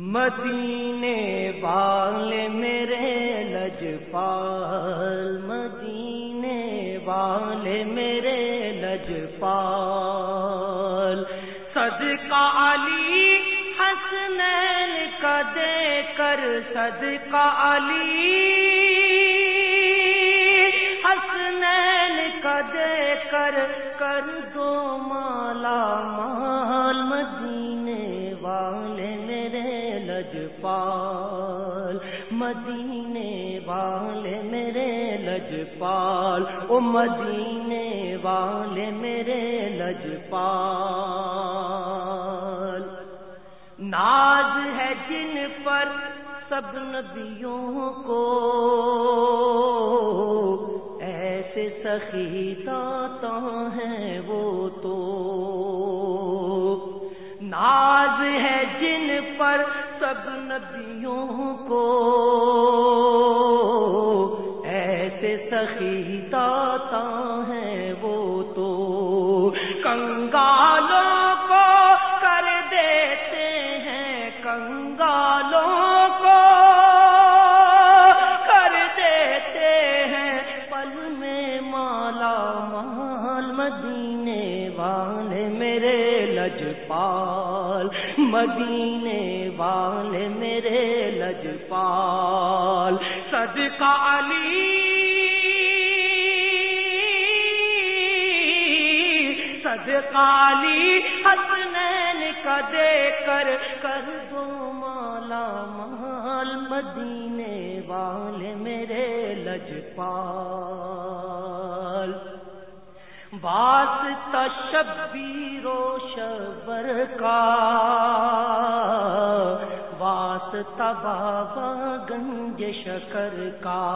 مدینے والے میرے لجپال، مدینے والے میرے لجپال۔ صدقہ علی حسنین کا دے کر، صدقہ علی حسنین کا دے کر کر دو مالا مال لجپال، مدینے والے میرے لجپال، او مدینے والے میرے لجپال۔ ناز ہے جن پر سب نبیوں کو، ایسے سخی داتا ہیں وہ تو۔ ناز ہے جن پر سب ندیوں کو ایسے سخی داتا ہیں وہ تو کنگال لجپال، مدینے والے میرے لجپال۔ صدقہ علی۔ صدقہ علی حسنین کا دے کر کر دو مالا مال، مدینے والے میرے لجپال۔ واسطہ شبیر و شبر کا۔ واسطہ بابا گنج شکر کا۔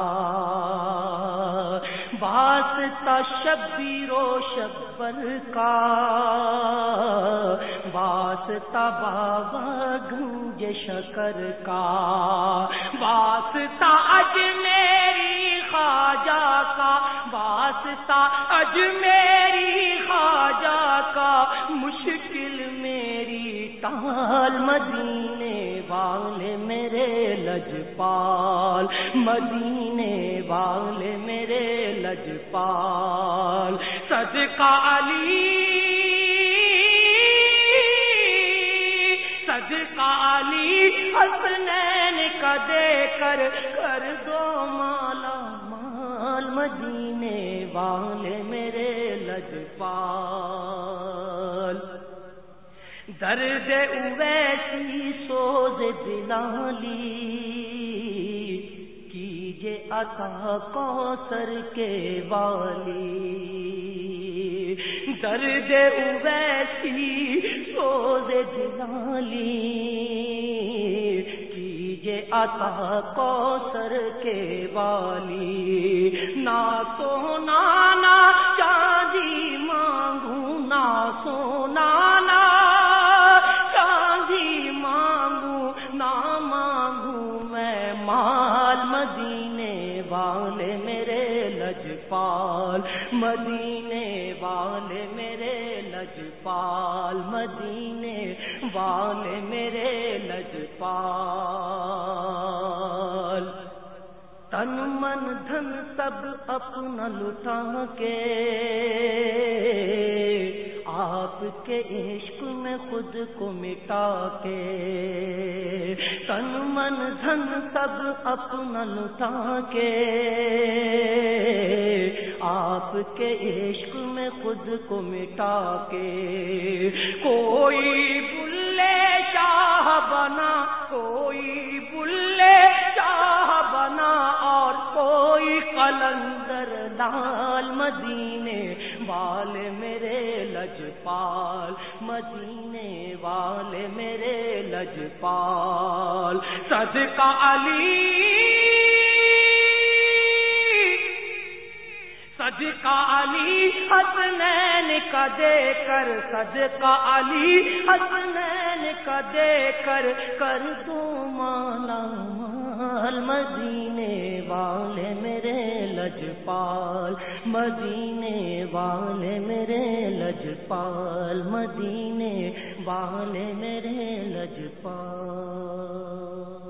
واسطہ شبیر و شبر کا۔ واسطہ بابا گنج شکر کا۔ واسطہ اجمیری واسطہ اجمیری خواجہ کا مشکل میری ٹال، مدینے والے میرے لجپال، مدینے والے میرے لجپال۔ صدقہ علی صدقہ علی، حسنین کا دے کر کر دو مالا۔ مدینے والے میرے لجپال۔ درد اویسی سوز دلالی کیجے عطا کوثر کے والی۔ درد اویسی سوز دلالی کیجے عطا کوثر کے والی۔ نا سونا نا چاندی مانگوں نا سونا مدینے والے میرے لجپال، مدینے والے میرے لجپال۔ تن من دھن سب اپنا لٹا کے۔ آپ کے عشق میں خود کو مٹا کے۔ تن من دھن سب اپنا لٹا کے۔ آپ کے عشق میں خود کو مٹا کے کوئی بلے شاہ بنا، کوئی بلے شاہ بنا اور کوئی قلندر لال مدینے والے میرے لجپال، مدینے والے میرے لجپال، صدقہ علی صدقہ علی، حسنین کا دے کر صدقہ علی، حسنین کا دے کر کر دو مالا مال، مدینے والے میرے لجپال، مدینے والے میرے لجپال، مدینے والے میرے لجپال۔